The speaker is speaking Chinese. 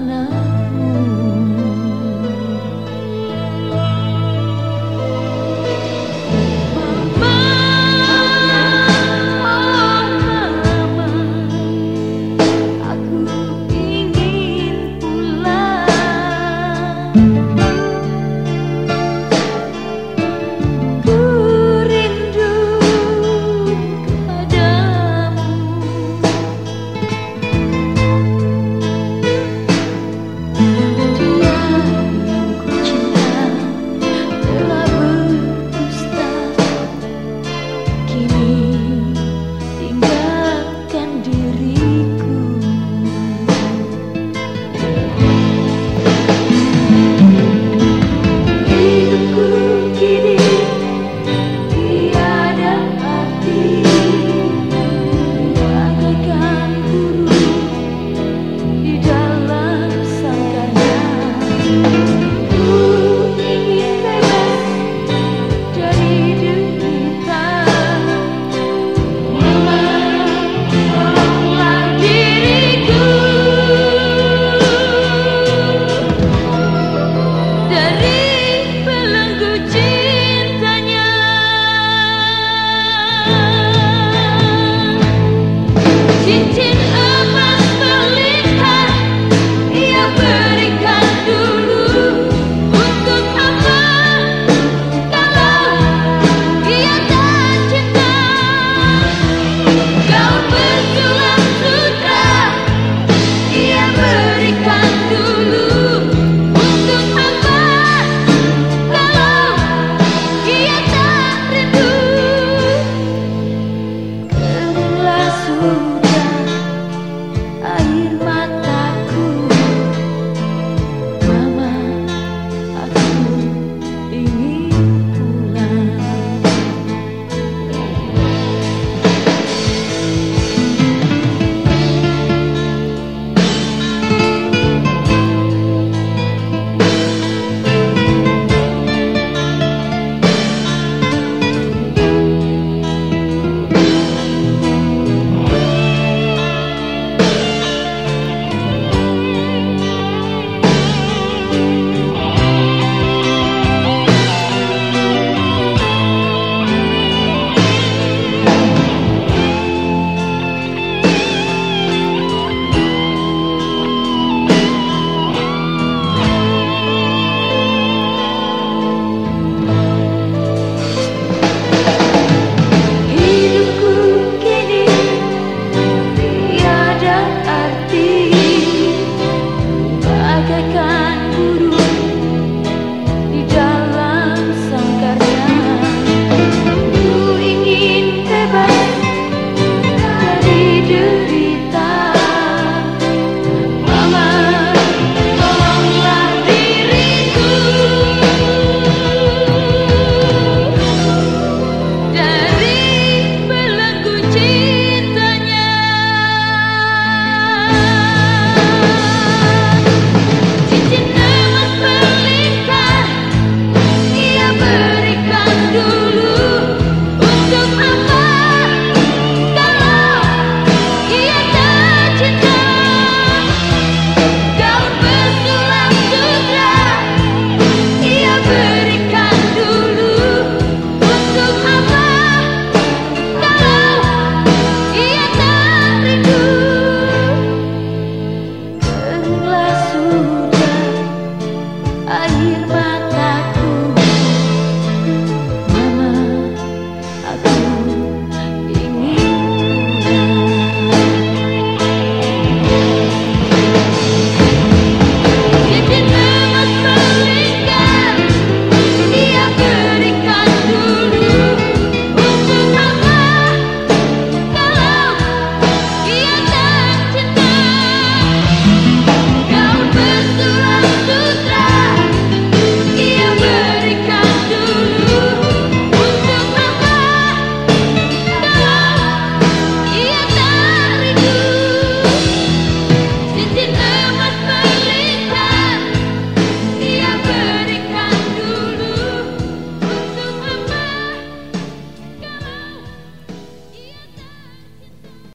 能